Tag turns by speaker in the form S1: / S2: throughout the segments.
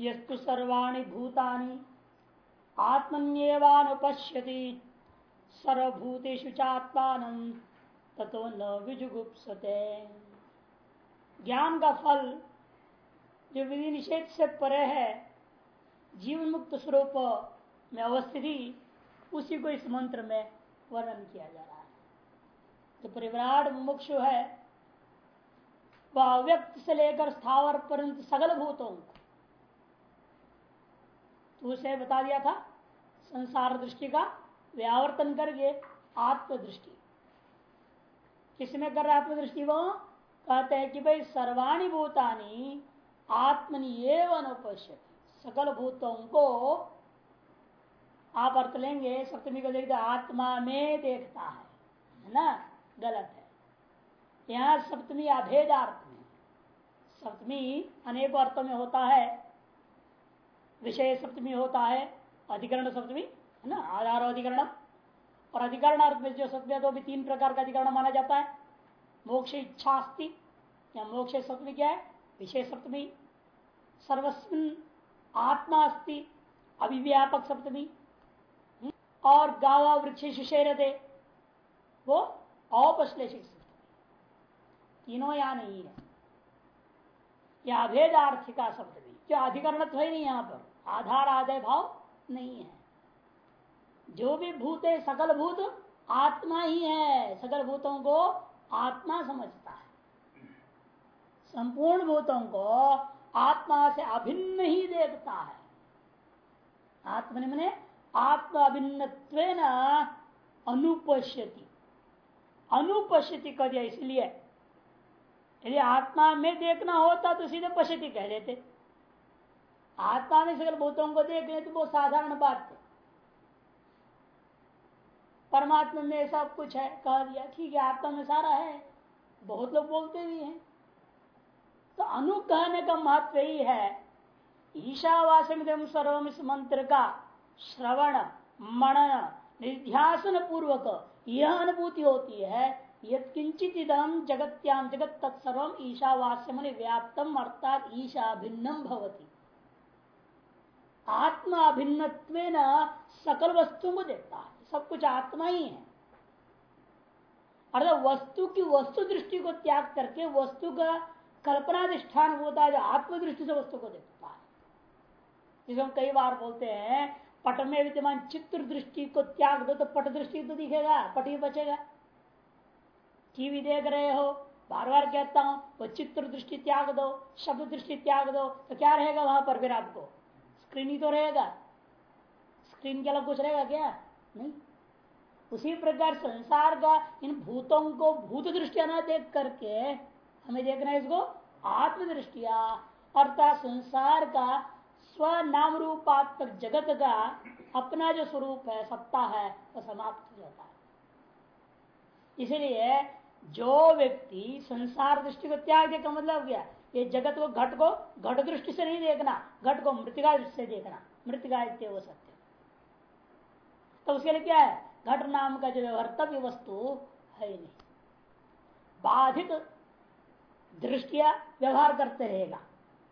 S1: यस्तु सर्वाणी भूतानि आत्मन्यवानुपश्यति। सर्वभूतेषु चात्मान ततो न विजुगुप्सते। ज्ञान का फल जो विधि निषेध से परे है जीवन मुक्त स्वरूप में अवस्थिति उसी को इस मंत्र में वर्णन किया जा रहा है। तो परिवराट मुक्ष है, वह व्यक्त से लेकर स्थावर पर्यंत सगल भूतों को उसे बता दिया था। संसार दृष्टि का व्यावर्तन करके आत्मदृष्टि। किसमें कर रहा आत्मदृष्टि वो? कहते हैं कि भाई सर्वाणी भूतानी आत्मनि एवं अनुपश्य सकल भूतों को आप अर्थ लेंगे, सप्तमी को देखते आत्मा में देखता है है ना? गलत है। यहाँ सप्तमी अभेदार्थ में, सप्तमी अनेक अर्थों में होता है। विषय सप्तमी होता है, अधिकरण सप्तमी, है ना? आधार अधिकरण। और अधिकरण अर्थ में जो सप्तमी है तो भी तीन प्रकार का अधिकरण माना जाता है। मोक्ष इच्छा अस्ति या मोक्ष सप्तमी क्या है? विषय सप्तमी। सर्वस्विन आत्मा अस्ति अभिव्यापक सप्तमी। और गावा वृक्ष दे वो औपश्लेषिक तीनों या नहीं है। यह अभेदार्थिका सप्तमी। क्या अधिकरण तो है नहीं यहाँ पर। आधार आदय भाव नहीं है। जो भी भूत है, सकल भूत, आत्मा ही है। सकल भूतों को आत्मा समझता है। संपूर्ण भूतों को आत्मा से अभिन्न ही देखता है। आत्मा ने आत्मा अभिन्न अनुपश्यति। अनुपश्यति कर दिया इसलिए। यदि आत्मा में देखना होता तो सीधे पश्यति कह देते। आत्मा में सकल भूतों को देख ले तो बहुत साधारण बात है। परमात्मा में सब कुछ है, कह दिया, ठीक है, आत्मा में सारा है। बहुत लोग बोलते भी हैं। तो अनु कहने का महत्व ही है। ईशावासम सर्वम इस मंत्र का श्रवण, मनन, निध्यासन पूर्वक यह अनुभूति होती है यंचित इदम जगत्याम जगत तत्सर्व ईशावास्यम व्याप्तम अर्थात ईशा भिन्नम भवती। आत्मा भिन्न सकल वस्तु को देखता है। सब कुछ आत्मा ही है। अर्थात वस्तु की वस्तु दृष्टि को त्याग करके वस्तु का कल्पनाधिष्ठान होता है, जो आत्मदृष्टि से वस्तु को देखता है। जिसे हम कई बार बोलते हैं, पट में विद्यमान चित्र दृष्टि को त्याग दो तो पट दृष्टि तो दिखेगा, पट ही बचेगा। टीवी देख रहे हो बार बार कहता हूँ, वो चित्र दृष्टि त्याग दो, शब्द दृष्टि त्याग दो तो क्या रहेगा वहाँ पर फिर आपको? स्क्रीन ही तो रहेगा। स्क्रीन के अलग कुछ रहेगा क्या? नहीं। उसी प्रकार संसार का इन भूतों को भूत दृष्टिया न देख करके हमें देखना है इसको आत्मदृष्टिया। अर्थात संसार का स्व नाम रूपात्मक जगत का अपना जो स्वरूप है, सत्ता है वह तो समाप्त हो जाता है। इसलिए जो व्यक्ति संसार दृष्टि को त्याग का मतलब क्या? ये जगत को घट को घट दृष्टि से नहीं देखना, घट को मृतिका दृष्टि से देखना। मृतिका वो सत्य। तो उसके लिए क्या है? घट नाम का जो व्यवहार्तव्य वस्तु है नहीं। बाधित दृष्टिया व्यवहार करते रहेगा।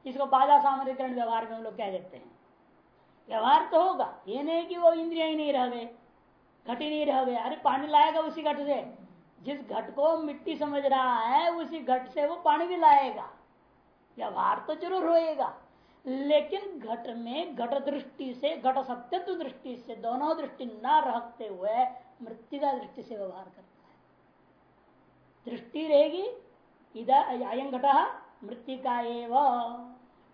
S1: इसको बाधा सामरिकरण व्यवहार में हम लोग कह देते हैं? व्यवहार तो होगा। ये नहीं कि वो इंद्रिया ही नहीं रह गए, घट ही नहीं रह गए। अरे पानी लाएगा उसी घट से। जिस घट को मिट्टी समझ रहा है, उसी घट से वो पानी भी लाएगा। व्यवहार तो ज़रूर होएगा, लेकिन घट में घट दृष्टि से, घट सत्यत्व दृष्टि से, दोनों दृष्टि न रखते हुए मृत्यु दृष्टि से व्यवहार करता है। दृष्टि रहेगी इधर अयम घट मृतिका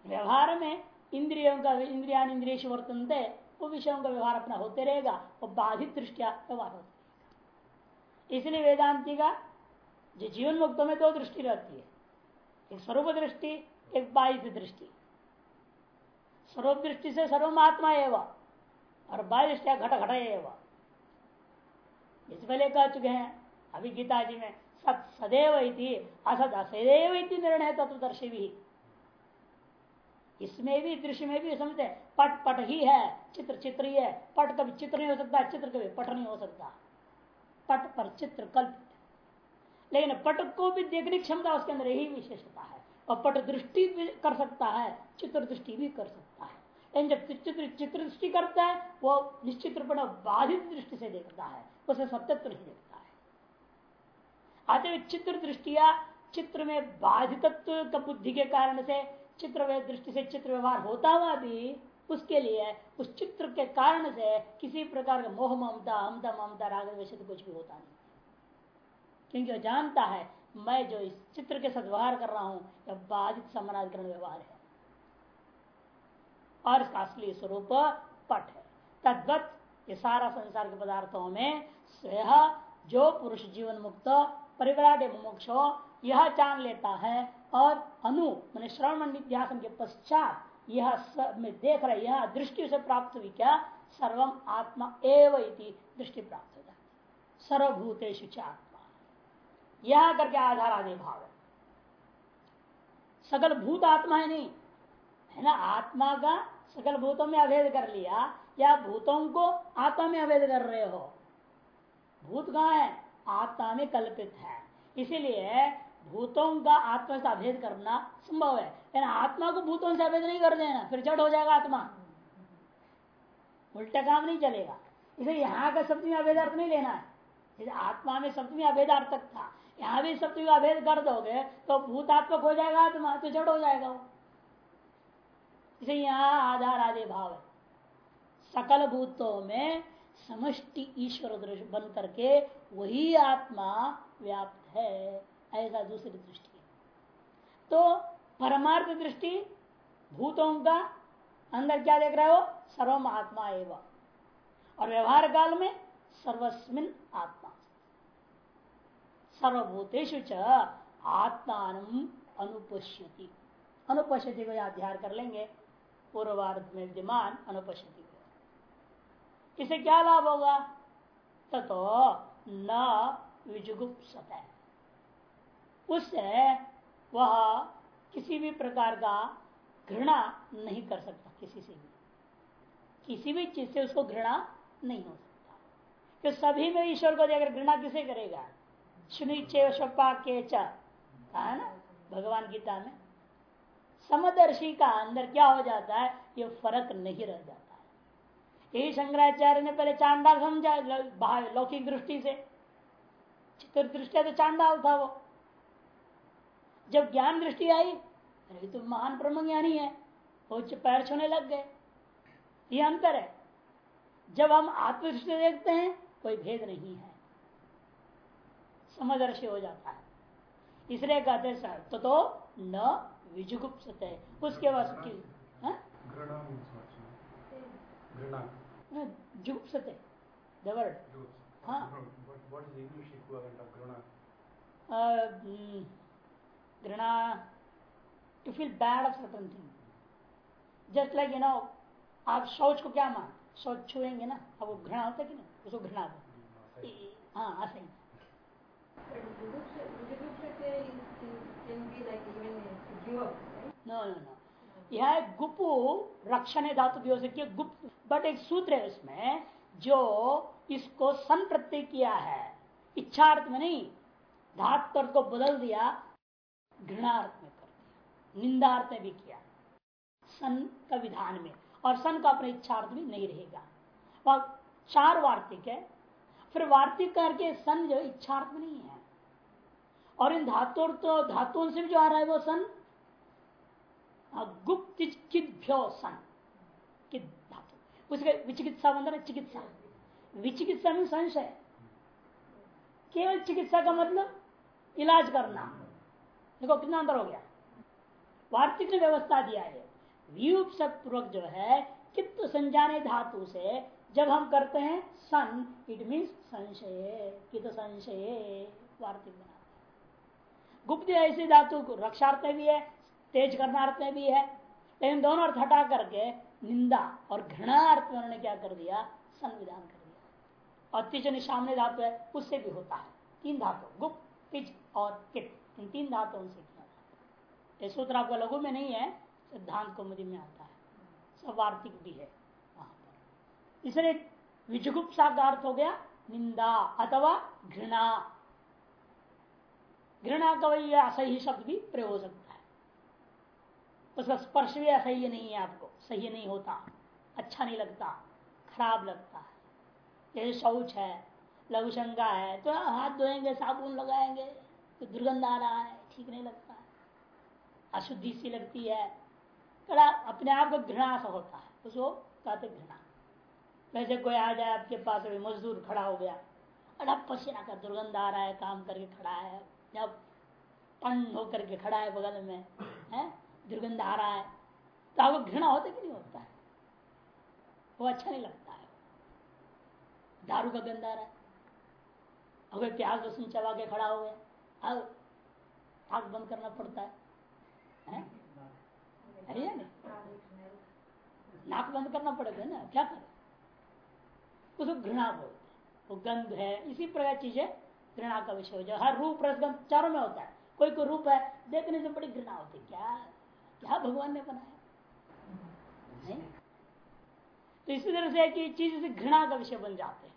S1: व्यवहार में इंद्रियों का इंद्रिया इंद्रिय वर्तन वो विषयों का व्यवहार अपना होते रहेगा और बाधित दृष्टिया व्यवहार होता इसलिए वेदांति का, जो जीवन मुक्तों में दो दृष्टि रहती है, एक स्वरूप दृष्टि एक बाह्य दृष्टि। स्वरूप दृष्टि से सर्वमात्मा एवं, और बाह्य दृष्टिया घट घट एवं। इस पहले कह चुके हैं अभी गीता जी में, सत सदैव असद असदैव निर्णय तत्वदर्शी भी। इसमें भी, दृश्य में भी समझते पट पट ही है, चित्र चित्र ही है। पट कभी चित्र नहीं हो सकता, चित्र कभी पट नहीं हो सकता। पट पर चित्र कल्पित लेकिन पट को भी देखने की क्षमता उसके अंदर यही विशेषता है। पट दृष्टि भी कर सकता है, चित्र दृष्टि भी कर सकता है। लेकिन जब चित्र चित्र दृष्टि करता है, वो निश्चित रूप बाधित दृष्टि से देखता है, उसे सत्यत्व नहीं देखता है। आते चित्र दृष्टिया चित्र में बाधितत्व का बुद्धि के कारण से, चित्र दृष्टि से चित्र व्यवहार होता हुआ भी, उसके लिए, उस चित्र के कारण से किसी प्रकार का मोह ममता अमता ममता राग कुछ भी होता नहीं। क्योंकि वो जानता है मैं जो इस चित्र के साथ व्यवहार कर रहा हूँ, यह बाधित समानाधिकरण व्यवहार है। और इसका असली स्वरूप पट है। तद्वत ये सारा संसार के पदार्थों में स्वयं जो पुरुष जीवन मुक्त, परिवराट मोक्ष यह जान लेता है। और अनु, मैंने श्रवण निध्यासन के पश्चात यह सब में देख रहे यह दृष्टि से प्राप्त हुई क्या? सर्वम आत्मा एवं दृष्टि प्राप्त हो जाती। सर्वभूतेश आत्मा यह करके आधार आदि भाव है। सकल भूत आत्मा है नहीं। है ना? आत्मा का सकल भूतों में अभेद कर लिया, या भूतों को आत्मा में अभेद कर रहे हो। भूत कहा है? आत्मा में कल्पित है। इसीलिए भूतों का आत्मा से अभेद करना संभव है। लेकिन आत्मा को भूतों से अभेद नहीं कर देना, फिर जड़ हो जाएगा आत्मा। उल्टा काम नहीं चलेगा। इसे यहाँ का शब्द सप्तमी अभेदार्थ नहीं लेना है। आत्मा में शब्द सप्तमी अभेदार्थक था। यहाँ भी सप्तमी अभेद कर दोगे तो भूतात्मक हो जाएगा आत्मा तो जड़ हो जाएगा वो। इसे यहाँ आधार आदि भाव है। सकल भूतों में समष्टि ईश्वर दृश्य बन करके वही आत्मा व्याप्त है, ऐसा दूसरी दृष्टि तो परमार्थ दृष्टि भूतों का, अंदर क्या देख रहे हो? सर्वम आत्मा एवं। और व्यवहार काल में सर्वस्मिन आत्मा। सर्वभूतेषु च आत्मान अनुपश्यति। अनुपश्यति को अध्याय कर लेंगे। पूर्वार्ध में विद्यमान अनुपश्यति को। इसे क्या लाभ होगा? तो न विजुगुप्सत। है उससे वह किसी भी प्रकार का घृणा नहीं कर सकता किसी से भी। किसी भी चीज़ से उसको घृणा नहीं हो सकता। कि सभी में ईश्वर को देकर घृणा किसे करेगा? सुनिचे के कहा ना? भगवान गीता में। समदर्शी का अंदर क्या हो जाता है? ये फ़र्क नहीं रह जाता है। यही शंकराचार्य ने पहले चांडाल समझा लौकिक दृष्टि से। चित्र दृष्टि तो चांडाल था वो। जब ज्ञान दृष्टि आई, अरे तो महान ब्रह्म ज्ञानी है, वो पैर छूने लग गए। ये अंतर है। जब हम आत्मदृष्टि देखते हैं, कोई भेद नहीं है। समदर्शी हो जाता है। इसलिए कहते सर तो, तो न विजुगुप्त है? उसके बाद की जुगुप्सते। हाँ। घृणा? To feel bad of certain thing just like you know आप शौच को क्या मान शौच छुएँगे ना अब वो घृणा होता है कि नहीं? उसको घृणा होता हाँ। ऐसे ही नो नो नो यह गुपु रक्षण धातु भी हो सकती है गुप्त, बट एक सूत्र है उसमें, जो इसको सन किया है। इच्छार्थ में नहीं, धातु को बदल दिया, घृणार्थ में कर दिया, निंदार्थ भी किया। सन का विधान में, और सन का अपने इच्छार्थ भी नहीं रहेगा। वह चार वार्तिक है फिर वार्तिक करके सन जो इच्छार्थ में नहीं है। और इन धातु तो धातुओं से भी जो आ रहा है वो सन? गुप्त सन। धातु? उसके विचिकित्सा बंधन चिकित्सा। विचिकित्सा में संशय। केवल चिकित्सा का मतलब इलाज करना। देखो कितना अंतर हो गया। वार्तिक ने व्यवस्था दिया है। व्यूपसपूर्वक जो है, चित्त संजाने धातु से जब हम करते हैं सन इट मीन संशय, कित संशय वार्तिक बनाते गुप्त ऐसी धातु रक्षार्थ भी है, तेज करना अर्थ में भी है, लेकिन दोनों अर्थ हटा करके निंदा और घृणा अर्थ उन्होंने क्या कर दिया? संविधान कर दिया। और तिज सामने धातु है, उससे भी होता है। तीन धातु, गुप्त, तिज और कित इन तीन धातुओं से किया ये सूत्र आपका लघु में नहीं है, सिद्धांत कौमुदी में आता है। सब वार्तिक भी है। इसलिए विजुगुप्सा का अर्थ हो गया, निंदा अथवा घृणा। घृणा का वही असही शब्द भी प्रयोग हो सकता है। उसका स्पर्श भी असह्य नहीं है आपको, सही नहीं होता अच्छा नहीं लगता, खराब लगता है। जैसे शौच है लघु शंका है तो हाथ धोएँगे, साबुन लगाएँगे तो दुर्गंध आ रहा है, ठीक नहीं लगता है। अशुद्धि सी लगती है कड़ा अपने आप को घृणा सा होता है, उसको कहते घृणा। वैसे कोई आ जाए आपके पास अभी मजदूर खड़ा हो गया। अड़ा पसीना का दुर्गंध आ रहा है काम करके खड़ा है। जब टन होकर के खड़ा है बगल में है? दुर्गंध आ रहा है। तो आपको घृणा होता कि नहीं होता है? वो अच्छा नहीं लगता है। दारू का गंध आ रहा है। अगर प्याज लहसुन चबा के खड़ा हो गया अब आग बंद करना पड़ता है, है? है नाक बंद करना पड़ेगा ना क्या करें? उसको घृणा बोलते हैं। वो गंध है, इसी प्रकार चीज़ें घृणा का विषय हो जाए। हर रूप रसगंध चारों में होता है। कोई कोई रूप है, देखने से बड़ी घृणा होती है। क्या क्या भगवान ने बनाया? तो इसी तरह से कि चीज़ से घृणा का विषय बन जाते हैं।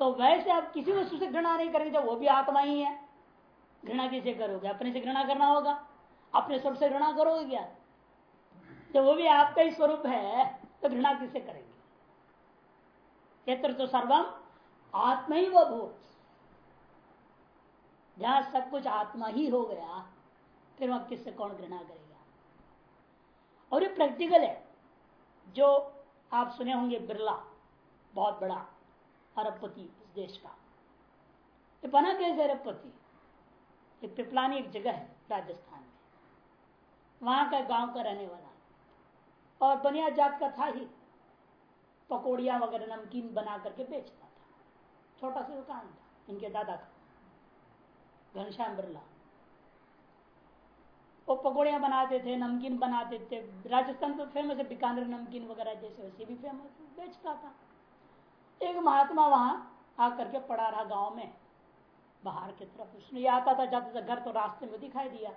S1: तो वैसे आप किसी वस्तु से घृणा नहीं करेंगे वो भी आत्मा ही है। घृणा किसे करोगे? अपने से घृणा करना होगा। अपने स्वरूप से घृणा करोगे क्या? जब वो भी आपका ही स्वरूप है तो घृणा किसे करेंगे? यत्र तो सर्वम आत्मा ही भूत। जहाँ सब कुछ आत्मा ही हो गया, फिर वह किससे कौन घृणा करेगा? और ये प्रैक्टिकल है, जो आप सुने होंगे बिरला, बहुत बड़ा, अरबपति, इस देश का। ये बना कैसे अरबपति? ये पिपलानी एक जगह है, राजस्थान में। वहाँ का गाँव का रहने वाला। और बनिया जात का था ही। पकौड़िया वगैरह नमकीन बना करके बेचता था। छोटा सा दुकान था, इनके दादा का। घनश्याम बिरला। वो पकौड़िया बनाते थे, नमकीन बनाते थे। राजस्थान तो फ़ेमस है, बीकानेर नमकीन वगैरह जैसे वैसे भी फ़ेमस बेचता था। एक महात्मा वहाँ आकर के पड़ा रहा गाँव में। बाहर की तरफ़ उसने आता था, जाता था, घर तो रास्ते में दिखाई दिया।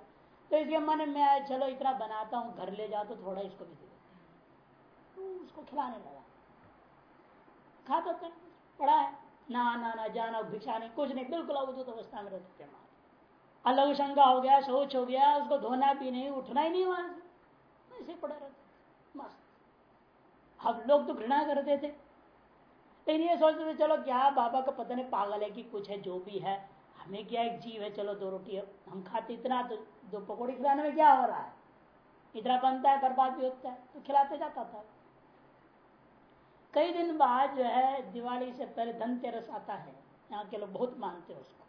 S1: तो इसके मन में चलो इतना बनाता हूँ, घर ले जाओ तो थोड़ा इसको भी दे। तो उसको खिलाने लगा। खाता था पड़ा है। ना ना ना, जाना भिक्षा नहीं, कुछ नहीं, बिल्कुल अवधुत अवस्था में रहते अलग शंका हो गया शौच हो गया, उसको धोना भी नहीं, उठना ही नहीं वहाँ से। ऐसे पड़े रहते मस्त। अब लोग तो घृणा करते थे। लेकिन ये सोचते थे, चलो क्या बाबा का पता नहीं, पागल है कि कुछ है, जो भी है, हमें क्या एक जीव है, चलो दो रोटी, हम खाते इतना तो दो पकौड़ी खिलाने में क्या हो रहा है? इतना बनता है, बर्बाद भी होता है तो खिलाते जाता था। कई दिन बाद जो है, दिवाली से पहले धनतेरस आता है। यहाँ के लोग बहुत मानते हैं उसको।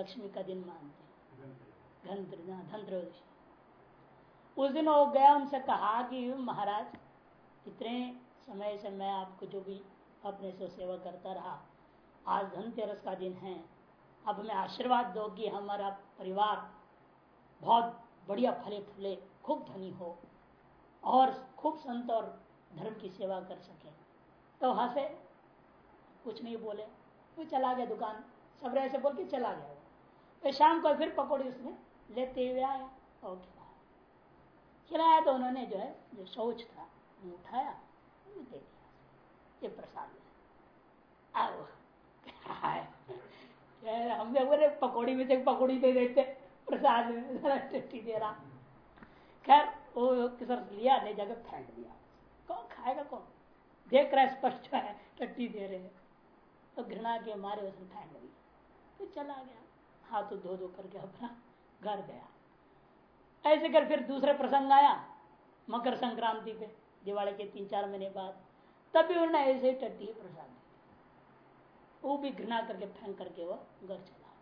S1: लक्ष्मी का दिन मानते हैं। धनत्रयोदशी। उस दिन वो गया, उनसे कहा कि, महाराज, इतने समय से मैं आपको जो भी अपने से सेवा करता रहा, आज धनतेरस का दिन है। अब हमें आशीर्वाद दो कि हमारा परिवार बहुत बढ़िया फले फूले खूब धनी हो और खूब संत और धर्म की सेवा कर सके। तो हंसे कुछ नहीं बोले। वो चला गया दुकान। सब ऐसे बोल के चला गया। तो शाम को फिर पकौड़ी उसने लेते हुए आया और खिलाया। खिलाया तो उन्होंने जो है, जो शौच था, वो उठाया दे दिया। ये प्रसाद हमने बोले, पकौड़ी में से पकौड़ी दे देते। प्रसाद में टिट्टी दे रहा। खैर, वो किसर लिया? ले जाकर फेंक दिया। कौन खाएगा, कौन? देख रहा है, स्पष्ट है, टट्टी दे रहे हैं। तो घृणा के मारे उसने फेंक दिया तो चला गया। हाथ धो धो करके अपना घर गया। ऐसे कर फिर दूसरे प्रसंग आया, मकर संक्रांति पे, दिवाली के तीन चार महीने बाद। तब भी उन्होंने ऐसे ही टट्टी प्रसाद वो भी घृणा करके फेंक करके वो घर चला गया।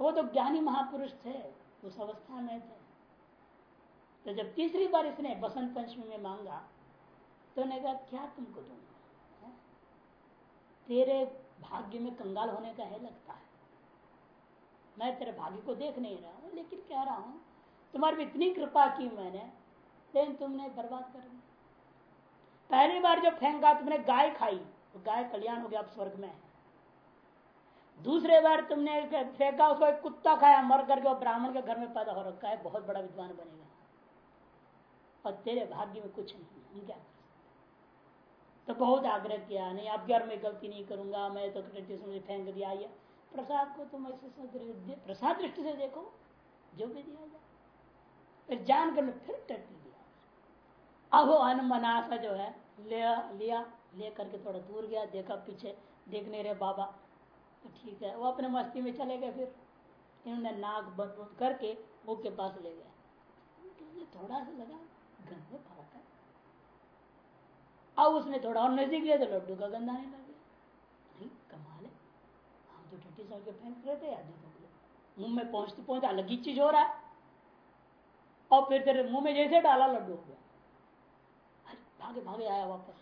S1: वो तो ज्ञानी महापुरुष थे, उस अवस्था में थे। तो जब तीसरी बार इसने बसंत पंचमी में मांगा तो ने कहा, क्या तुमको दूँगा? तेरे भाग्य में कंगाल होने का है, लगता है। मैं तेरे भाग्य को देख नहीं रहा हूँ, लेकिन कह रहा हूँ, तुम्हारी इतनी कृपा की मैंने, लेकिन तुमने बर्बाद कर दिया। पहली बार जो फेंका, तुमने गाय खाई तो गाय कल्याण हो गया आप स्वर्ग में दूसरे बार तुमने फेंका, उसको एक कुत्ता खाया, मर करके ब्राह्मण के घर में पैदा हो रखा है, बहुत बड़ा विद्वान बनेगा। और तेरे भाग्य में कुछ नहीं, हम क्या तो बहुत आग्रह किया, नहीं अब घर में गलती नहीं करूँगा, मैं तो फेंक दिया प्रसाद को तुम ऐसे प्रसाद दृष्टि से देखो, जो भी दिया जाए। फिर जान कर फिर टट्टी दिया। अब वो अनमनासा जो है, लिया लिया, ले करके थोड़ा दूर गया, देखा पीछे, देख नहीं रहे बाबा। तो ठीक है, वो अपने मस्ती में चले गए फिर। इन्होंने नाक बंद करके मुख के पास ले गए। थोड़ा सा लगा, गंदे अब उसने थोड़ा और नज़दीक लिया तो लड्डू का गंध आने लग नहीं, कमाल है। हम तो टट्टी साल के फेंक रहे थे याद मुँह में पहुँचते पहुँचते अलग ही चीज़ हो रहा है। और फिर तेरे मुँह में जैसे डाला लड्डू हो गया। भागे भागे, आया वापस।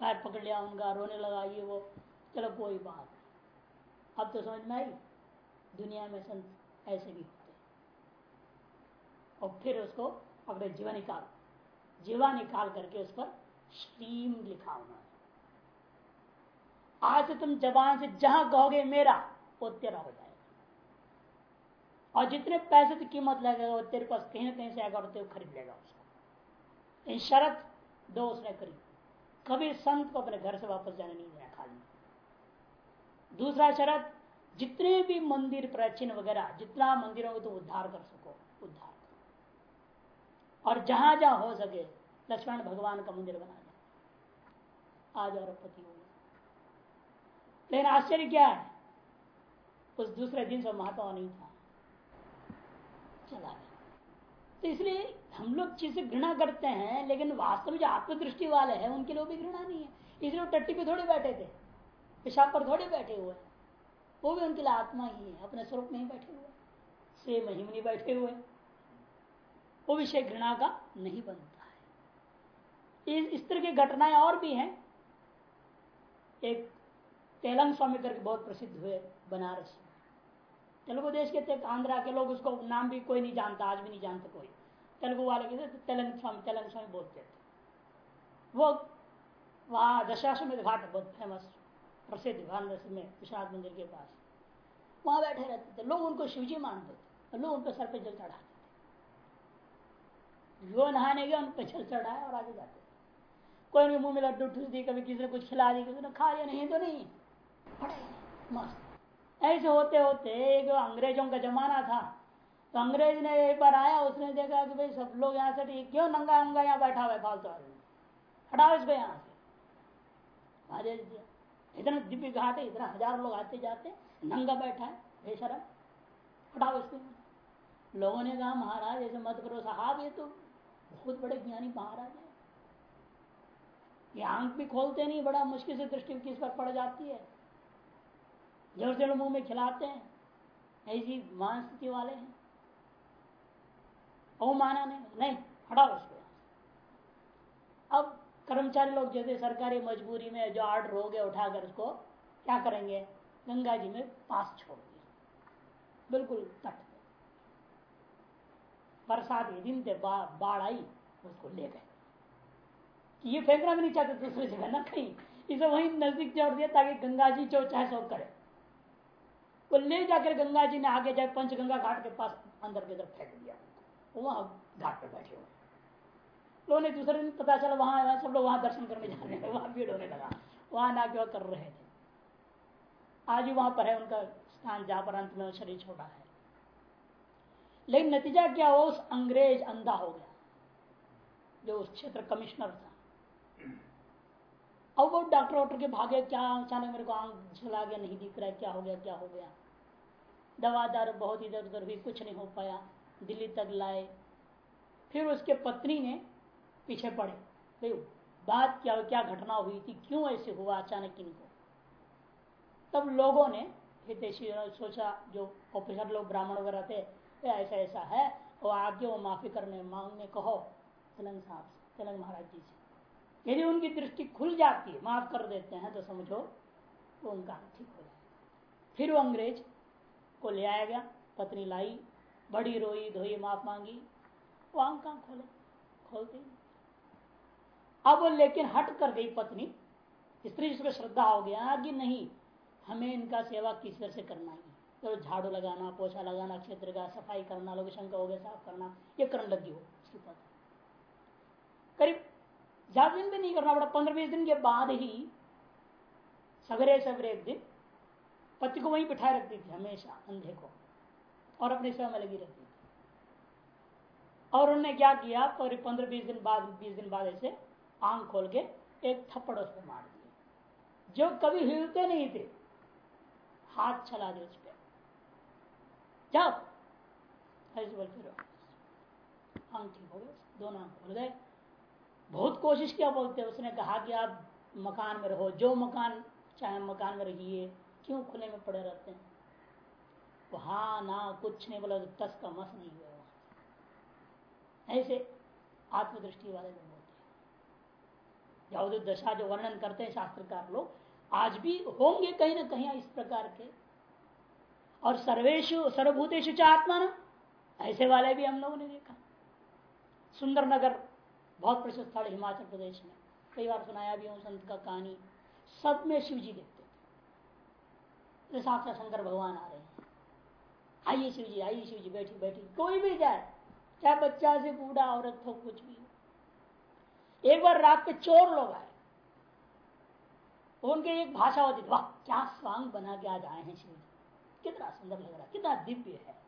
S1: पैर पकड़ लिया उनका, रोने लगा ये वो। चलो, कोई बात अब तो समझ में आई, दुनिया में संत ऐसे भी होते और फिर उसको अपने जीवन निकाल जीवा निकाल करके उस पर श्रीम लिखा उन्होंने आज से तुम जबान से जहाँ कहोगे मेरा, वो तेरा हो जाएगा। और जितने पैसे की कीमत लगेगा, वो तेरे पास कहीं ना कहीं से आएगा और खरीद लेगा उसको। इन शरत दो उसने करी। कभी संत को अपने घर से वापस जाने नहीं देना खाली। दूसरा शरत, जितने भी मंदिर, प्राचीन वगैरह, जितना मंदिरों को तो उद्धार कर सको, उद्धार। और जहाँ जहाँ हो सके लक्ष्मण भगवान का मंदिर बना दे। आज और पति हो लेकिन आश्चर्य क्या है? उस दूसरे दिन से महात्मा नहीं था। चला गया। तो इसलिए हम लोग चीज़ें घृणा करते हैं, लेकिन वास्तव में जो आत्मदृष्टि वाले हैं, उनके लिए भी घृणा नहीं है। इसलिए वो टट्टी पे थोड़े बैठे थे, पेशाब पर थोड़े बैठे हुए वो भी उनके लिए आत्मा ही है, अपने स्वरूप में ही बैठे हुए से महिम नहीं बैठे हुए वो विषय घृणा का नहीं बनता है। इस तरह की घटनाएँ और भी हैं। एक तेलंग स्वामी करके बहुत प्रसिद्ध हुए बनारस में। तेलुगु देश के आंध्रा के लोग उसको नाम भी कोई नहीं जानता, आज भी नहीं जानते कोई। तेलुगु वाले के तेलंग स्वामी तेलंग स्वामी बोलते थे वो वहाँ दशाश्वमेध घाट बहुत फ़ेमस प्रसिद्ध, वाराणसी में, विश्वनाथ मंदिर के पास। वहाँ बैठे रहते थे। लोग उनको शिवजी मानते थे लोग उनके सर पे जल चढ़ाते जो नहाने गए, उन जल चढ़ाए और आगे जाते। कोई भी मुँह में लड्डू ठूस दी कभी किसी ने कुछ खिला दी किसी ने खा लिया, नहीं तो नहीं। बड़े मस्त। ऐसे होते होते एक अंग्रेज़ों का जमाना था। तो अंग्रेज़ ने एक बार आया, उसने देखा कि भाई सब लोग यहाँ से क्यों नंगा नंगा यहाँ बैठा हुआ है फालतू आदमी? हटाओ इसको यहाँ से। आदेश दिया। इतना दिव्य घाट है इतना हज़ार लोग आते जाते, नंगा बैठा है, बेशरम। हटाओ इसको। लोगों ने कहा, महाराज, ऐसे मत करो, साहब ये तो बहुत बड़े ज्ञानी महाराज है। ये आँख भी खोलते नहीं, बड़ा मुश्किल से दृष्टि किस पर पड़ जाती है। ज़ोर से मुँह में खिलाते हैं, ऐसी मान स्थिति वाले हैं। ओ माना नहीं नहीं हटाओ उसको अब कर्मचारी लोग जैसे सरकारी मजबूरी में जो आर्डर हो गया उठाकर उसको, क्या करेंगे? गंगा जी में पास छोड़ दिया बिल्कुल तट। बरसात दिन थे बाढ़ आई, उसको ले गए। ये फेंकना भी नहीं चाहते, दूसरी जगह ना कहीं। इसे वहीं नज़दीक जोड़ दिया ताकि गंगा जी जो चाहे सो करे। वो ले जाकर गंगा जी ने आगे जाए पंचगंगा घाट के पास अंदर की तरफ़ फेंक दिया। वहाँ घाट पर बैठे हुए। लोगों ने दूसरे दिन पता चला, वहाँ सब लोग वहाँ दर्शन करने जा रहे हैं। वहाँ भीड़ होने लगा। वहाँ ना क्यों कर रहे थे। आज ही वहाँ पर है उनका स्थान, जहाँ पर अंत में शरीर छोड़ा है। लेकिन नतीजा क्या हुआ? उस अंग्रेज़ अंधा हो गया, जो उस क्षेत्र कमिश्नर था। अब वो डॉक्टर वॉक्टर के भागे, क्या अचानक मेरे को आँख झला गया, नहीं दिख रहा है, क्या हो गया, क्या हो गया। दवा दारू बहुत इधर उधर हुई, कुछ नहीं हो पाया, दिल्ली तक लाए। फिर उसके पत्नी ने पीछे पड़े। भाई, बात क्या हुई, क्या घटना हुई थी, क्यों ऐसे हुआ अचानक इनको? तब लोगों ने हितेशी सोचा, जो ऑफिसर लोग ब्राह्मण वगैरह थे ऐसा ऐसा है, वो आगे वो माफ़ी करने मांगने कहो, तेलंग साहब से, तेलंग महाराज जी से। यदि उनकी दृष्टि खुल जाती है माफ़ कर देते हैं तो समझो तो उनका ठीक हो जाए फिर वो अंग्रेज़ को ले आया गया, पत्नी लाई, बड़ी रोई, धोई, माफ़ मांगी, वो आँख खोले, खोलते अब लेकिन हट कर गई पत्नी, स्त्री जिसको श्रद्धा हो गया, कि नहीं, हमें इनका सेवा किस तरह से करना है? तो झाड़ू लगाना, पोछा लगाना क्षेत्र का सफ़ाई करना, लोग शंका हो गया साफ़ करना, ये करने लगी हो उसके पास करीब ज़्यादा दिन भी नहीं करना पड़ा पंद्रह बीस दिन के बाद ही सवेरे सवेरे एक दिन पति को वहीं बिठाए रखती थी, हमेशा अंधे को, और अपनी सेवा में लगी रहती थी। और उन्होंने क्या किया, करीब पंद्रह बीस दिन बाद, बीस दिन बाद ऐसे आँख खोल के एक थप्पड़ उस पर मार दिया। जो कभी हिलते नहीं थे, हाथ चला दे उस पर जाओ। ऐसे बोल फिर ठीक हो गए दोनों खोल गए। बहुत कोशिश किया बोलते, उसने कहा कि आप मकान में रहो, जो मकान चाहे मकान में रहिए, क्यों खुले में पड़े रहते हैं? वहाँ ना कुछ नहीं बोला, तस का मस नहीं हुआ वहाँ ऐसे आत्मदृष्टि वाले लोग होते हैं। दशा जो वर्णन करते हैं शास्त्रकार लोग, आज भी होंगे कहीं ना कहीं इस प्रकार के और सर्वेशु सर्वभूतेशु च आत्मा ऐसे वाले भी हम लोगों ने देखा। सुंदर नगर, बहुत प्रसिद्ध स्थल हिमाचल प्रदेश में। कई बार सुनाया भी हूँ, संत का कहानी। सब में शिव जी देखते थे। शंकर भगवान आ रहे हैं। आइए शिव जी आइए शिव जी बैठी बैठी कोई भी जाए, चाहे बच्चा से बूढ़ा, औरत हो, कुछ भी एक बार रात के चोर लोग आए। उनके एक भाषा होती वाह, क्या स्वांग बना के आज आए हैं शिव जी कितना सुंदर लग रहा है, कितना दिव्य है।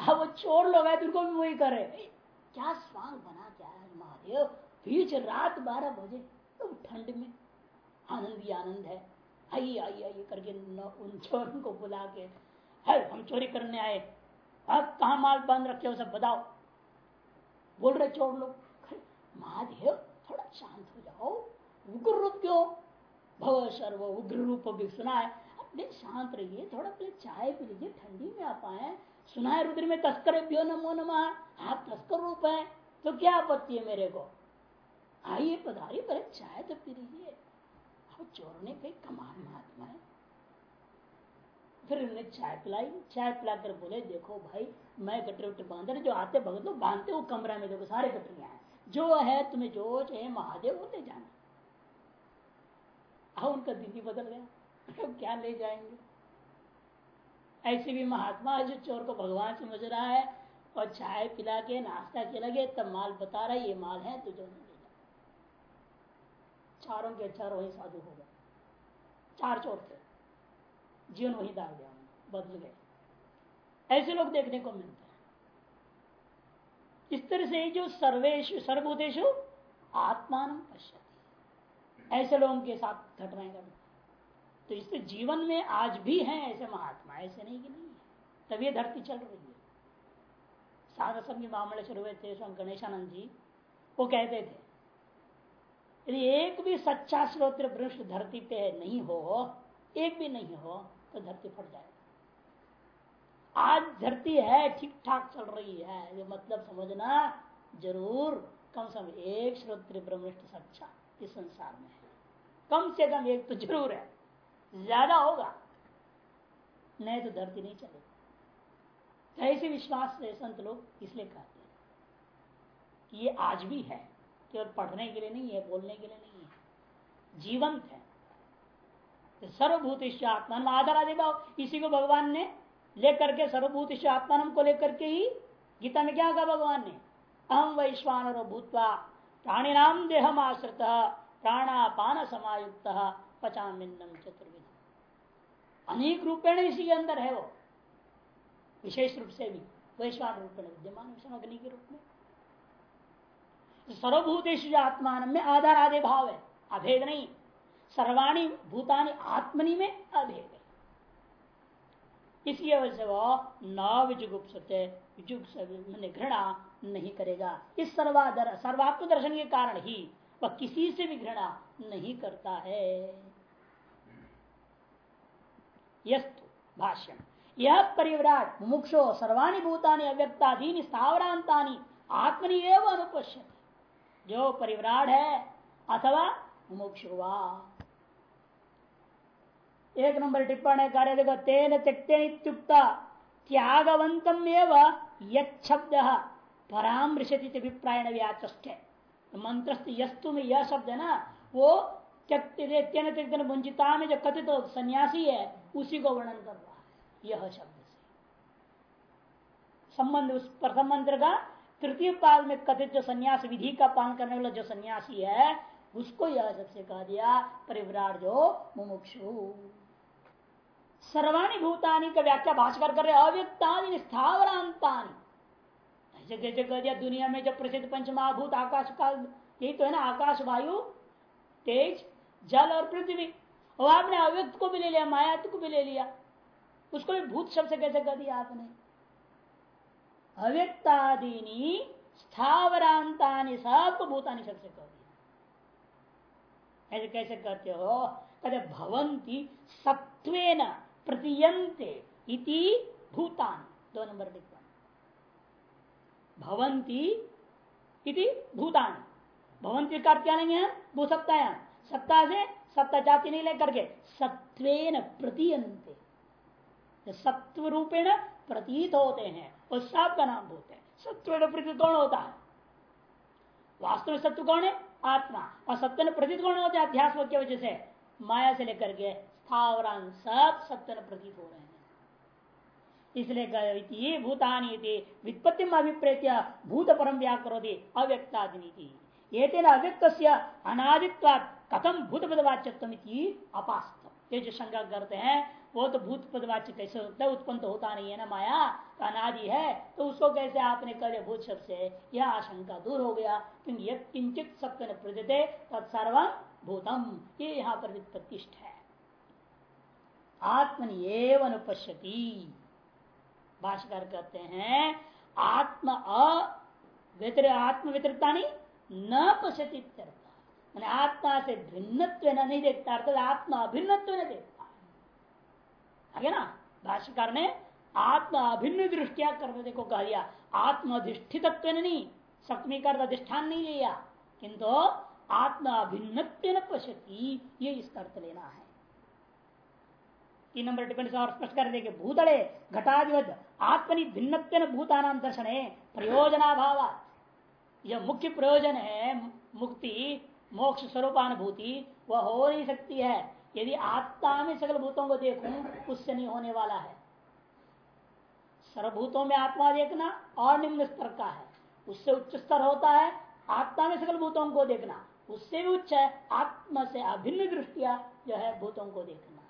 S1: अब वो चोर लोग आए तो उनको भी वही करे। क्या स्वांग बना के आया महादेव? बीच रात बारह बजे तो ठंड में। आनंद ही आनंद है। आई आई आई करके उन चोरों को बुला के है हम चोरी करने आए। अब कहा माल बंद रखे हो, सब बताओ? बोल रहे चोर लोग। महादेव, थोड़ा शांत हो जाओ। उग्र रूप क्यों? भव सर्व उग्र रूप भी सुना है अपने शांत रहिए, थोड़ा पहले चाय पी लीजिए, ठंडी में आप आए। सुना है रुद्र में तस्कर नमो आप तस्कर रूप है तो क्या आपत्ति है मेरे को? आइए पधारिए, पहले चाय तो पी लीजिए। चोर ने कही कमाल महात्मा है। फिर उन्होंने चाय पिलाई। चाय पिलाकर बोले, देखो भाई, मैं कटरे उट्टे बांधे जो आते भगत लोग बांधते वो कमरा में देखो, सारे कटरिया है। जो है तुम्हें जो चाहे, महादेव होते जाना। हाँ उनका दीदी बदल गया। तो क्या ले जाएँगे? ऐसे भी महात्मा है जो चोर को भगवान से समझ रहा है और चाय पिला के, नाश्ता के लगे, तब माल बता रहा है, ये माल है तो जा चारों के चार वही साधु हो गए। चार चोर थे। जीवन वही डाल गया बदल गए। ऐसे लोग देखने को मिलते हैं। इस तरह से जो सर्वेश सर्वभूतेशु आत्मान पश्यति। ऐसे लोगों के साथ घटनाएँ घटना तो इससे जीवन में आज भी हैं ऐसे महात्मा, ऐसे नहीं कि नहीं है। तभी धरती चल रही है। साधक के मामले शुरू हुए थे स्वामी गणेशानंद जी। वो कहते थे, यदि एक भी सच्चा श्रोत्र भ्रष्ट धरती पे नहीं हो, एक भी नहीं हो तो धरती फट जाएगी। आज धरती है ठीक ठाक चल रही है। ये मतलब समझना ज़रूर, कम से कम एक श्रोत्र ब्रह्मनिष्ठ सच्चा इस संसार में है। कम से कम एक तो ज़रूर है। ज़्यादा होगा, नहीं तो धरती नहीं चलेगी। ऐसे विश्वास से संत लोग इसलिए कहते हैं ये आज भी है, केवल पढ़ने के लिए नहीं है, बोलने के लिए नहीं है। जीवंत है। सर्वभूत आत्मा आधार आदि भाव इसी को भगवान ने लेकर के सर्वभूत आत्मान को लेकर के ही गीता में क्या कहा भगवान ने? अहम वैश्वान भूतवा प्राणी नाम देहम आश्रित प्राणापान समायुक्त पचामिन्नम चतुर्विध अनेक रूपेण इसी के अंदर है वो। विशेष रूप से भी, वैश्वान रूपेण विद्यमान अग्नि के रूप में। सर्वभूतेश आत्मान में आधार आदि भाव है, अभेद नहीं। सर्वाणी भूतानी आत्मनि में अभेद है। इसकी वजह से वह न विजुगुप्सते घृणा नहीं करेगा। इस सर्वाधर सर्वात्म दर्शन के कारण ही वह किसी से भी घृणा नहीं करता है। यस्तु भाष्यम। यह परिवराट मुमुक्षो सर्वाणी भूतानि अव्यक्ताधीन स्थावरांतानी आत्मनि एवं अनुपश्य जो परिवराट है, अथवा मुमुक्षुवा एक नंबर टिप्पणी कार्य देखो, तेन त्यक्ते त्यागवंतम यब्द परामृशति अभिप्रायण व्याचे मंत्रस्थ यस्तु में यह शब्द है ना, वो वंचिता में जो कथित तो सन्यासी है, उसी को वर्णन कर रहा है, यह शब्द से। संबंध उस प्रथम मंत्र का, तृतीय पाद में कथित जो सन्यास विधि का पालन करने वाला जो सन्यासी है, उसको यह सबसे कह दिया परिवराट जो मुमुक्षु। सर्वाणी भूतानी का व्याख्या भाषकर कर रहे अव्यक्ता स्थावरांतानी कह दिया, दुनिया में जब प्रसिद्ध पंचमहाभूत आकाश काल, यही तो है ना आकाश वायु तेज जल और पृथ्वी। और आपने अव्यक्त को भी ले लिया, मायात को भी ले लिया। उसको भी भूत शब्द से कैसे कर दिया आपने? अव्यक्तादीनी स्थावरांता सब भूतानी शब्द से कर दिया। ऐसे कैसे करते हो? कहते भवंती सत्वेन प्रतियंते इति भूतान। दो नंबर भवंती इति भूतान। भवंती का क्या नहीं है भू सत्ता है सत्ता से सत्ता जाति नहीं लेकर के सत्वेन प्रतियंते सत्व रूपेण प्रतीत होते हैं। और सब का नाम भूत है। सत्व प्रतीत कौन होता है? वास्तव में सत्व कौन है? आत्मा। और सत्य प्रतीत कौन होता है? अध्यात्म की वजह से। माया से लेकर के स्थावरान सब सत्य प्रतीत हो रहे हैं। इसलिए भूतानी वित्पत्ति अभिप्रेत्य भूत परम व्याकरोति अव्यक्तादिनी ये अव्यक्त अनादित्वात कथम भूत पदवाच्यत्व अपास्त। ये जो शंका करते हैं, वो तो भूत पदवाच्य कैसे होता है उत्पन्न तो होता नहीं है ना माया तो अनादि है तो उसको कैसे आपने कर भूत शब्द से? यह आशंका दूर हो गया, क्योंकि यह किंचित सत्य न प्रजते तत्सर्व भूतम। ये यहाँ पर वित्पत्तिष्ठ है। आत्मन एवं अनुपश्यति भाषकर कहते हैं, आत्म अव्यतिर आत्म व्यतिरिक्ता नहीं न पश्यति आत्मा से भिन्नत्व नहीं देखता, अर्थात आत्मा अभिन्नत्व न देखता। आगे ना? भाष्यकार ने आत्मा अभिन्न दृष्टिया करने को कह दिया आत्माधिष्ठित नहीं, सप्तमी कर अधिष्ठान नहीं लिया। किंतु आत्मा अभिन्न पश्यति, ये इस अर्थ लेना है। नंबर टिप्पणी और स्पष्ट कर देंगे, भूतले घटाधिवत आत्मनि भिन्न भूतानाम दर्शन प्रयोजना प्रयोजनाभाव यह मुख्य प्रयोजन है मुक्ति, मोक्ष स्वरूपानुभूति, वह हो नहीं सकती है। यदि आत्मा में सकल भूतों को देखूँ, उससे नहीं होने वाला है। सर्वभूतों में आत्मा देखना और निम्न स्तर का है। उससे उच्च स्तर होता है आत्मा में सकल भूतों को देखना। उससे भी उच्च है आत्मा से अभिन्न दृष्टिया जो है भूतों को देखना।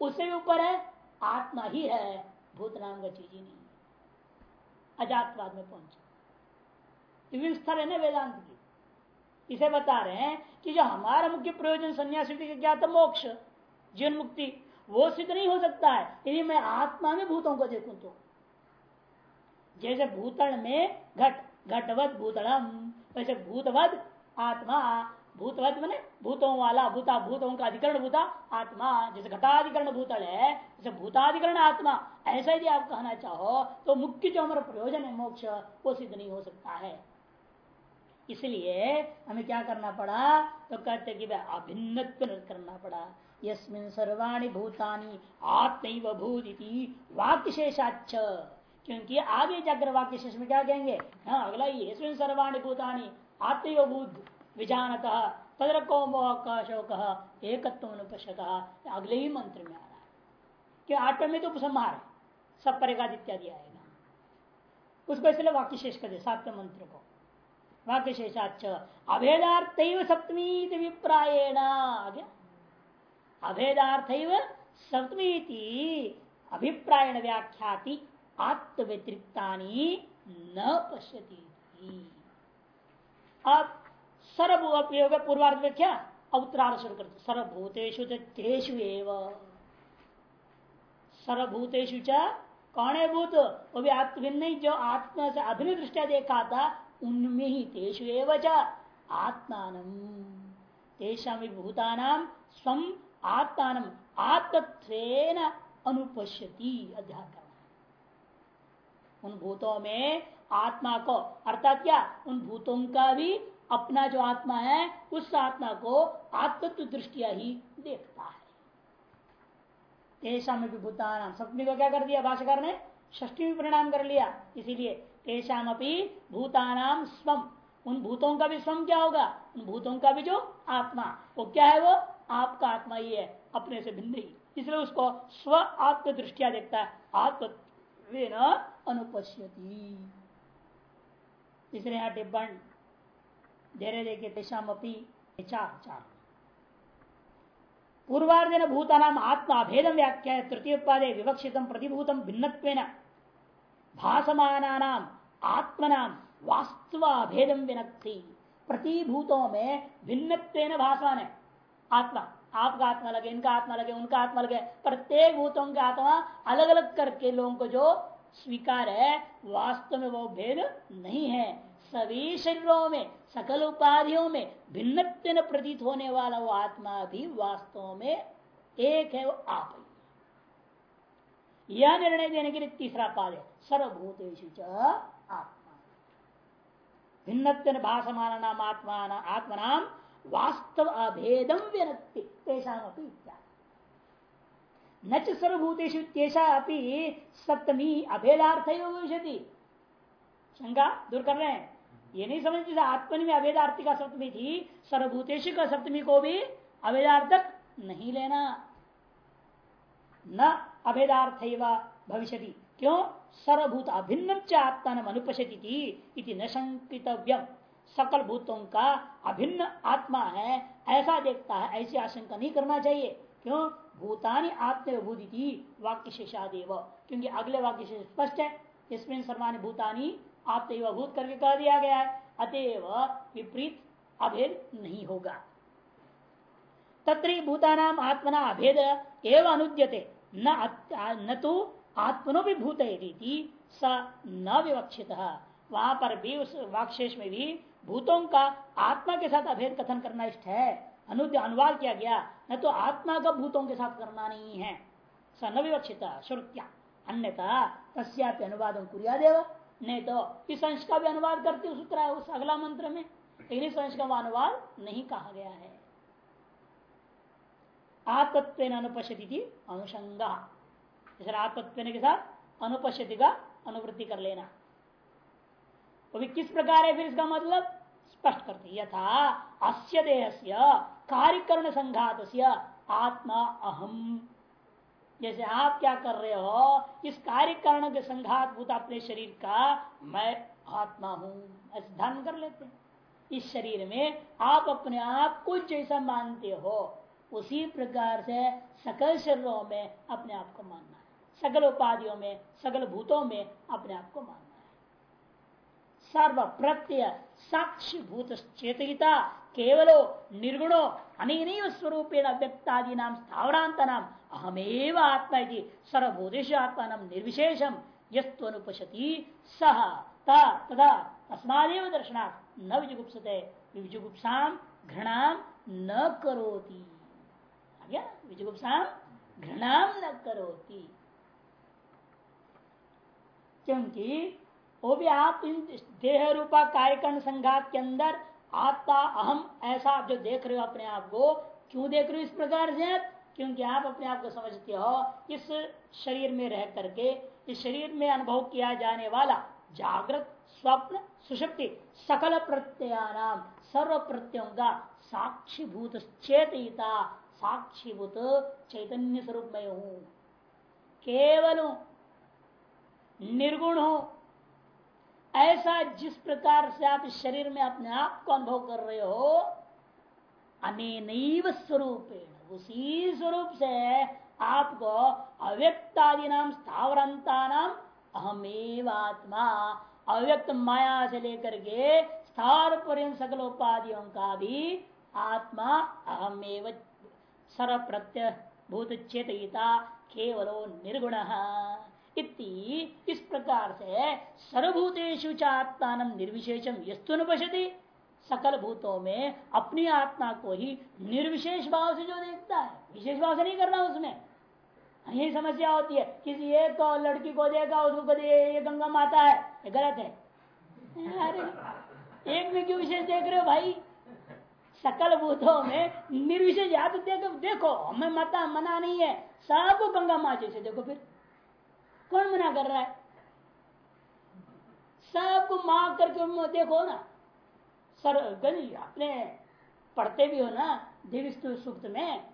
S1: उससे भी ऊपर है आत्मा ही है, भूत नाम का चीज़ ही नहीं अजातवाद में पहुँचा। स्तर है ना वेदांत की इसे बता रहे हैं कि जो हमारा मुख्य प्रयोजन संन्यास था मोक्ष, जीवन मुक्ति, वो सिद्ध नहीं हो सकता है। यदि मैं आत्मा में भूतों को देखूँ तो। जैसे भूतल में घट, घटवत भूतलम, वैसे भूतवत आत्मा, भूतवत मैंने भूतों वाला, भूता, भूतों का अधिकरण भूता आत्मा। जैसे घटाधिकरण भूतल है जैसे भूताधिकरण आत्मा। ऐसा यदि आप कहना चाहो तो मुख्य जो हमारा प्रयोजन है मोक्ष, वो सिद्ध नहीं हो सकता है। इसलिए हमें क्या करना पड़ा? तो कहते कि वह अभिन्न करना पड़ा। यस्मिन सर्वाणी भूतानी आत्म भूति वाक्य शेषाच क्योंकि आगे जाकर वाक्य शेष में क्या कहेंगे? हाँ अगला ही यस्मिन सर्वाणी भूतानी आत्म भूत विजानत तदर को मोह शोक एकत्व अनुपश्यत अगले ही मंत्र में आ रहा है। कि आठ में तो उपसंहार सब परेगा इत्यादि आएगा। उसको इसलिए वाक्य शेष कर दे सातवें मंत्र को। वाक्य शेषाच अभेदार्थ सप्तमी विप्राएण अभेदार्थ सप्तमी अभिप्रायण व्याख्याति आत्म व्यतिरिक्ता न पश्यती अब सर्व उपयोग पूर्वार्थ में क्या अवतरार शुरू करते। सर्वभूतेषु तेषु सर्वभूतेषु च कौन है भूत? वो भी आत्मभिन्न जो आत्मा से अभिन्न दृष्टिया देखा था उनमें ही तेषु एवं आत्मान तेषा भूतानाम स्वम आत्मान आत्मत्वेन अनुपश्यति अध्यात्म उन भूतों में आत्मा को अर्थात क्या? उन भूतों का भी अपना जो आत्मा है, उस आत्मा को आत्मत्व दृष्टिया ही देखता है। तेषा में भूतान सप्तमी को क्या कर दिया भाषाकार ने? ष्टी में परिणाम कर लिया। इसीलिए तेषाम अपनी भूतानाम स्वम। उन भूतों का भी स्वम क्या होगा? उन भूतों का भी जो आत्मा। वो क्या है वो? आपका आत्मा ही है, अपने से भिन्न ही इसलिए उसको स्व आत्म दृष्टिया देखता है। आत्म अनुपश्यति। इसलिए यहाँ टिप्पण धीरे देखे तेषाम चार चार पूर्वार्धन भूतानाम आत्मा भेदम व्याख्या तृतीय पादे विवक्षित प्रतिभूतम भिन्न भाषमाना आत्मनाम वास्तव भेदम विनक्ति। प्रतिभूतों में भिन्न भाषण है। आत्मा, आपका आत्मा लगे, इनका आत्मा लगे, उनका आत्मा लगे। प्रत्येक भूतों का आत्मा अलग अलग करके लोगों को जो स्वीकार है, वास्तव में वो भेद नहीं है। सभी शरीरों में, सकल उपाधियों में भिन्न प्रतीत होने वाला वो आत्मा भी वास्तव में एक है, वो आप यह निर्णय देने के लिए तीसरा पाद है। सर्वभूतेश आत्मा। भिन्न भाषमान नाम आत्मा वास्तव अभेदम व्यनक्ति न सर्वभूतेषु सप्तमी अभेदार्थ शंका दूर कर रहे हैं ये नहीं समझते थे आत्मनि में अभेदार्थी का सप्तमी थी सर्वभूतेश का सप्तमी को भी अभेदार्थक नहीं लेना। न अभेदार्थ भविष्य क्यों? सर्वभूत अभिन्न आत्मा अनुपशति न शंकितव्यम सकल भूतों का अभिन्न आत्मा है, ऐसा देखता है, ऐसी आशंका नहीं करना चाहिए। क्यों? भूतानी आत्मभूति वाक्य शेषादेव क्योंकि अगले वाक्य से स्पष्ट है इसमें सर्वानी भूतानी आत्मभूत करके कह दिया गया है, अतएव विपरीत अभेद नहीं होगा। तत्री भूतानाम आत्मना अभेद एवं अनुद्यते न तो आत्मनो भी भूत स न विवक्षित। वहाँ पर भी उस वाक्शेष में भी भूतों का आत्मा के साथ अभेद कथन करना इष्ट है। अनुद्य अनुवाद किया गया, न तो आत्मा का भूतों के साथ करना नहीं है। स न विवक्षित, श्रुत्या। अन्यथा तस्यापि अनुवाद कुरिया देव नहीं तो इस अंश का भी अनुवाद करते उस उत्तरा उस अगला मंत्र में। लेकिन इस अंश का अनुवाद नहीं कहा गया है। आत्मत्व अनुपस्थिति अनुषंगा आत्मत्व के साथ अनुपस्थिति का अनुवृत्ति कर लेना। तो भी किस प्रकार है फिर इसका मतलब? स्पष्ट करते यथा अस्य देह से कार्यकरण संघात आत्मा अहम जैसे आप क्या कर रहे हो? इस कार्य कारण के संघात भूत अपने शरीर का मैं आत्मा हूँ। ऐसे ध्यान कर लेते हैं। इस शरीर में आप अपने आप को जैसा मानते हो, उसी प्रकार से सकल शरीरों में अपने आप को मानना। सकल उपाधियों में सकल भूतों में अपने आप को मानना है। सर्व प्रत्यय साक्षी भूत चेतता केवलो निर्गुणो अनेक स्वरूपेण अव्यक्तादि नाम स्थावरांत नाम अहमेव आत्मा सर्वभूतेश आत्मा नाम निर्विशेषम यस्तनुपशति सह तदा अस्मादेव दर्शनात् न विजुगुप्सते, विजुगुप्सा घृणा न करोति। विजुगुप्सा घृणा न करोति। क्योंकि वो भी आप इन देह रूपा कार्यक्रम संघात के अंदर आत्मा अहम ऐसा आप जो देख रहे हो अपने आप को, क्यों देख रहे हो इस प्रकार से क्योंकि आप अपने आप को समझते हो, इस शरीर में रह करके, इस शरीर में अनुभव किया जाने वाला जागृत, स्वप्न, सुशक्ति, सकल प्रत्ययानाम सर्व प्रत्ययों का साक्षीभूत, चेतता, साक्षीभूत चैतन्य स्वरूप में हूँ। केवल निर्गुण हो। ऐसा जिस प्रकार से आप इस शरीर में अपने आप को अनुभव कर रहे हो अनेन स्वरूप उसी स्वरूप से आपको अव्यक्तादि नाम स्थावरंता नाम अहमेव आत्मा, अव्यक्त माया से लेकर के स्थार पर्यंत सकल उपाधियों का भी आत्मा अहमेव सर प्रत्यय भूत चेतयिता केवलो निर्गुण। इति इस प्रकार से सर्वभूतेषु आत्मान निर्विशेषम यस्तु बसती सकल भूतों में अपनी आत्मा को ही निर्विशेष भाव से जो देखता है, विशेष भाव से नहीं करना उसमें यही समस्या होती है, किसी एक को लड़की को देखा, उसको ये गंगा माता है। ये गलत है। अरे, एक में क्यों विशेष देख रहे हो भाई? सकल भूतों में निर्विशेष याद देखो देखो, हमें माता मना नहीं है, सबको गंगा माँ जैसे देखो फिर। कौन मना कर रहा है? सबको मांग करके देखो ना। सर गली अपने पढ़ते भी हो ना दिव्य सूक्त में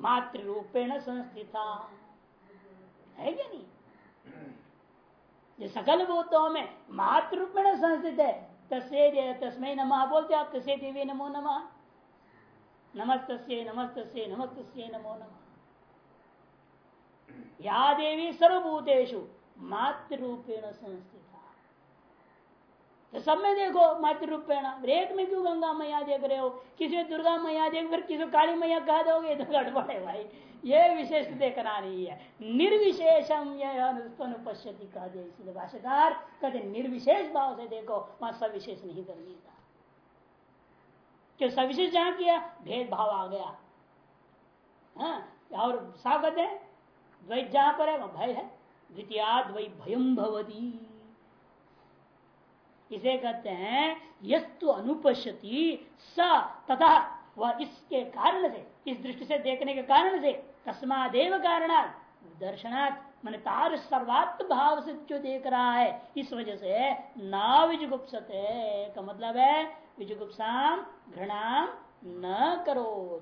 S1: मातृरूपेण संस्थिता। है क्या नहीं? ये सकल भूतों में मातृरूपेण संस्थित है। तस्े तस्मय नमा बोलते आप तसे देवी नमो नमा। नमस्त नमस्त नमस्त नमो नमा। या देवी सर्वभूतेशु मातृ रूपेण संस्थित। तो सब में देखो मातृ रूपेण एक में क्यों गंगा मैया देख रहे हो? किसी में दुर्गा मैया देख, फिर किसी काली मैया कह दोगे तो गड़बड़ भाई। ये विशेष देखना नहीं है। निर्विशेषम अनुपश्यति कह दे इसलिए भाषाकार कहते निर्विशेष भाव से देखो, वहाँ सविशेष नहीं करनी था क्यों सविशेष जहाँ किया? भेदभाव आ गया। हाँ और साफ़ कहते हैं द्वैत जहाँ पर है, वह भय है। द्वितीय भयम भवती। इसे कहते हैं, यस्तु अनुपश्यति, स तथा वह इसके कारण से, इस दृष्टि से देखने के कारण से, तस्मादेव कारणात, दर्शनात्, मन तार सर्वात्म भाव से जो देख रहा है, इस वजह से ना विजुगुप्सते। का मतलब है, विजुगुप्सा घृणाम न करो